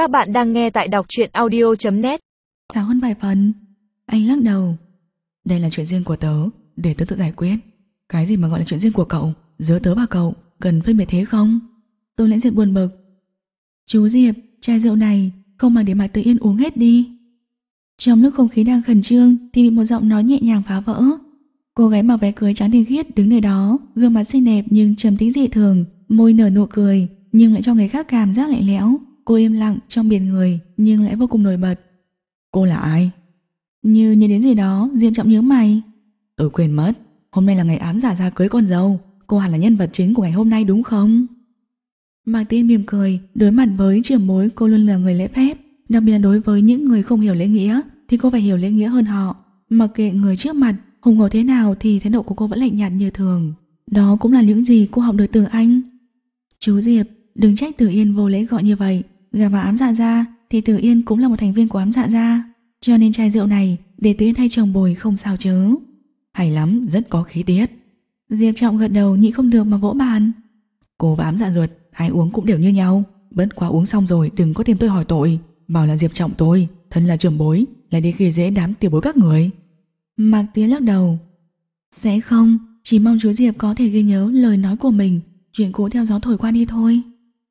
Các bạn đang nghe tại đọc truyện audio.net Sao hơn vài phần. Anh lắc đầu. Đây là chuyện riêng của tớ, Để tớ tự giải quyết. Cái gì mà gọi là chuyện riêng của cậu? Giữa tớ và cậu, Cần phân biệt thế không? Tôi lẽ diện buồn bực. Chú Diệp, Chai rượu này, Không bằng để mặt tự Yên uống hết đi. Trong lúc không khí đang khẩn trương, Thì bị một giọng nói nhẹ nhàng phá vỡ. Cô gái mặc váy cưới trắng tinh khiết đứng nơi đó, Gương mặt xinh đẹp nhưng trầm tĩnh dị thường, Môi nở nụ cười, Nhưng lại cho người khác cảm giác lạnh lẽo. Cô im lặng trong biển người Nhưng lại vô cùng nổi bật. Cô là ai? Như nhớ đến gì đó Diệp trọng nhớ mày. Ừ quên mất. Hôm nay là ngày ám giả ra cưới con dâu. Cô hẳn là nhân vật chính của ngày hôm nay đúng không? Mạc Tiên mỉm cười, Đối mặt với trưởng bối, cô luôn là người lễ phép. Đặc biệt là đối với những người không hiểu lễ nghĩa, Thì cô phải hiểu lễ nghĩa hơn họ. Mặc kệ người trước mặt, hùng hổ thế nào Thì thái độ của cô vẫn lạnh nhạt như thường. Đó cũng là những gì cô học được từ anh. Chú Diệp Đừng trách Tử Yên vô lễ gọi như vậy. Gặp vào ám dạ ra Thì Tử Yên cũng là một thành viên của ám dạ ra. Cho nên chai rượu này Để Tử Yên thay chồng bồi không sao chứ. Hay lắm, rất có khí tiết. Diệp Trọng gật đầu nhị không được mà vỗ bàn. Cô và ám dạ ruột Ai uống cũng đều như nhau. Bất quá uống xong rồi đừng có tìm tôi hỏi tội. Bảo là Diệp Trọng tôi Thân là trưởng bối Lại đi khi dễ đám tiểu bối các người. Mạc Tía lắc đầu. Sẽ không Chỉ mong chú Diệp có thể ghi nhớ lời nói của mình. Chuyện cũ theo gió thổi qua đi thôi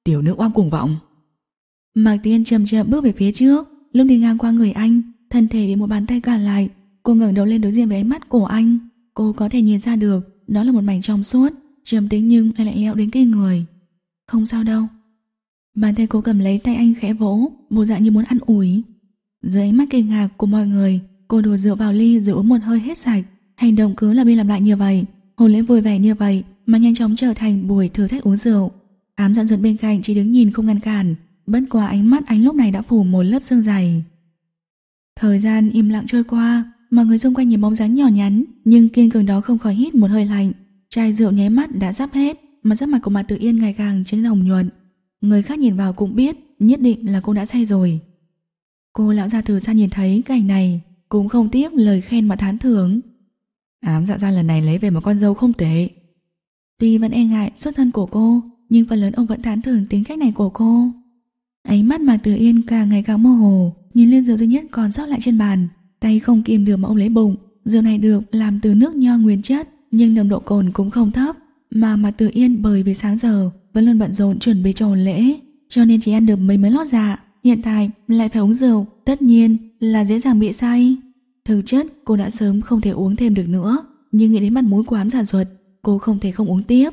Tiểu nữ oan cuồng vọng Mạc Tiên chậm chậm bước về phía trước, Lúc đi ngang qua người anh, Thân thể bị một bàn tay cản lại, Cô ngẩng đầu lên đối diện với ánh mắt của anh. Cô có thể nhìn ra được, Đó là một mảnh trong suốt, Trầm tính nhưng lại lại leo đến kinh người. Không sao đâu. Bàn tay cô cầm lấy tay anh khẽ vỗ, Bộ dạng như muốn ăn ủi. Dưới ánh mắt kinh ngạc của mọi người, Cô đùa rượu vào ly rồi uống một hơi hết sạch. Hành động cứ lặp đi lặp lại như vậy, Hồn lễ vui vẻ như vậy Mà nhanh chóng trở thành buổi thử thách uống rượu. Ám dặn ruột bên cạnh chỉ đứng nhìn không ngăn cản. Bất quá ánh mắt anh lúc này đã phủ một lớp sương dày. Thời gian im lặng trôi qua, Mọi người xung quanh nhìn bóng dáng nhỏ nhắn, Nhưng kiên cường đó không khỏi hít một hơi lạnh. Chai rượu nháy mắt đã sắp hết, Mà sắc mặt của mặt tự yên ngày càng trở nên hồng nhuận. Người khác nhìn vào cũng biết, Nhất định là cô đã say rồi. Cô lão gia từ xa nhìn thấy cảnh này, Cũng không tiếp lời khen mà thán thưởng. Ám dạ ra lần này lấy về một con dâu không tệ. Tuy vẫn e ngại xuất thân của cô nhưng phần lớn ông vẫn thán thưởng tính cách này của cô Ánh mắt Mạc Tử Yên càng ngày càng mơ hồ, nhìn lên rượu duy nhất còn sót lại trên bàn, tay không kìm được mà ông lấy bụng. Rượu này được làm từ nước nho nguyên chất, nhưng nồng độ cồn cũng không thấp, mà Mạc Tử Yên bởi vì sáng giờ vẫn luôn bận rộn chuẩn bị cho hồn lễ, cho nên chỉ ăn được mấy mấy lót dạ. Hiện tại lại phải uống rượu, tất nhiên là dễ dàng bị say. Thực chất cô đã sớm không thể uống thêm được nữa, nhưng nghĩ đến mặt mũi của ám giả ruột, cô không thể không uống tiếp.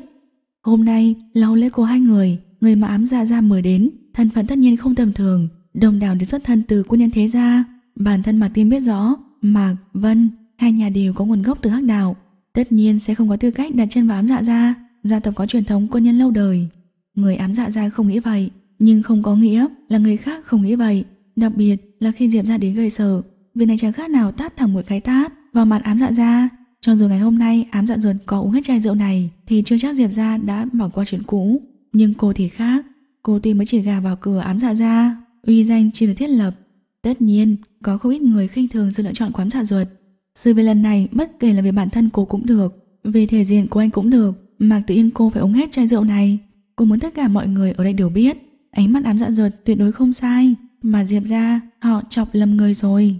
Hôm nay lâu lễ của hai người, người mà ám dạ ra mời đến thân phận tất nhiên không tầm thường, đồng đảo đến xuất thân từ quân nhân thế gia. Bản thân Mạc Tiên biết rõ, Mạc, Vân, hai nhà đều có nguồn gốc từ hắc đạo, tất nhiên sẽ không có tư cách đặt chân vào ám dạ gia, gia tộc có truyền thống quân nhân lâu đời. Người ám dạ gia không nghĩ vậy, nhưng không có nghĩa là người khác không nghĩ vậy. Đặc biệt là khi Diệp ra đến gây sở, việc này chẳng khác nào tát thẳng một cái tát vào mặt ám dạ gia. Cho dù ngày hôm nay ám dạ ruột có uống hết chai rượu này thì chưa chắc Diệp ra đã bỏ qua chuyện cũ. Nhưng cô thì khác, Cô tuy mới chỉ gà vào cửa ám dạ ra Uy danh chưa được thiết lập. Tất nhiên có không ít người khinh thường sự lựa chọn quán dạ ruột. Sự về lần này bất kể là về bản thân cô cũng được Về thể diện của anh cũng được Mạc tự yên cô phải uống hết chai rượu này. Cô muốn tất cả mọi người ở đây đều biết Ánh mắt ám dạ ruột tuyệt đối không sai Mà Diệp ra họ chọc lầm người rồi.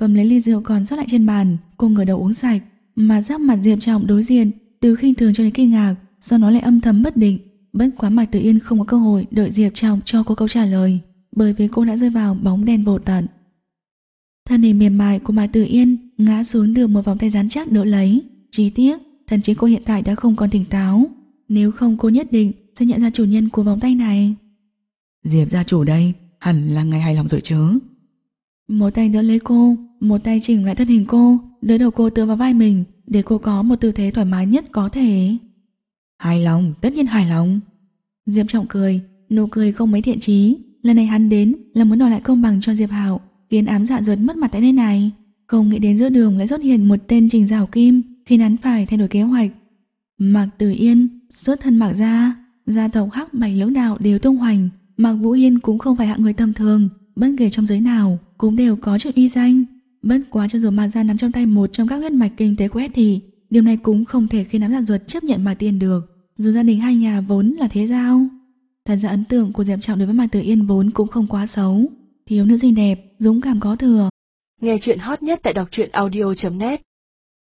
Cầm lấy ly rượu còn sót lại trên bàn Cô ngửa đầu uống sạch Mà giáp mặt Diệp Trọng đối diện Từ khinh thường cho đến kinh ngạc Sau đó lại âm thầm bất định Bất quá Mạc Tử Yên không có cơ hội đợi Diệp Trọng cho cô câu trả lời, bởi vì cô đã rơi vào bóng đen vô tận. Thân hình mềm mại của Mạc Tử Yên ngã xuống được một vòng tay rắn chắc đỡ lấy. Chỉ tiếc, thần trí cô hiện tại đã không còn tỉnh táo. Nếu không cô nhất định sẽ nhận ra chủ nhân của vòng tay này. Diệp gia chủ đây, hẳn là ngày hài lòng rồi chứ. Một tay đỡ lấy cô, một tay chỉnh lại thân hình cô, đỡ đầu cô tựa vào vai mình để cô có một tư thế thoải mái nhất có thể. Hài lòng, tất nhiên hài lòng. Diệp Trọng cười, nụ cười không mấy thiện chí. Lần này hắn đến là muốn đòi lại công bằng cho Diệp Hạo, khiến ám dạ ruột mất mặt tại nơi này. Không nghĩ đến giữa đường lại xuất hiện một tên trình rào kim khi hắn phải thay đổi kế hoạch. Mạc Tử Yên, xuất thân Mạc gia, gia tộc Hắc Bạch lưỡng đạo đều tung hoành. Mạc Vũ Yên cũng không phải hạng người tầm thường, bất kể trong giới nào cũng đều có chuyện uy danh. Bất quá cho dù Mạc gia nắm trong tay một trong các huyết mạch kinh tế quét thì điều này cũng không thể khiến nắm dạ ruột chấp nhận Mạc Tiên được dù gia đình hai nhà vốn là thế giao. Thật ra ấn tượng của Diệp Trọng đối với Mạc Tử Yên vốn cũng không quá xấu. Thiếu nữ xinh đẹp, dũng cảm có thừa. Nghe chuyện hot nhất tại đọc truyện audio.net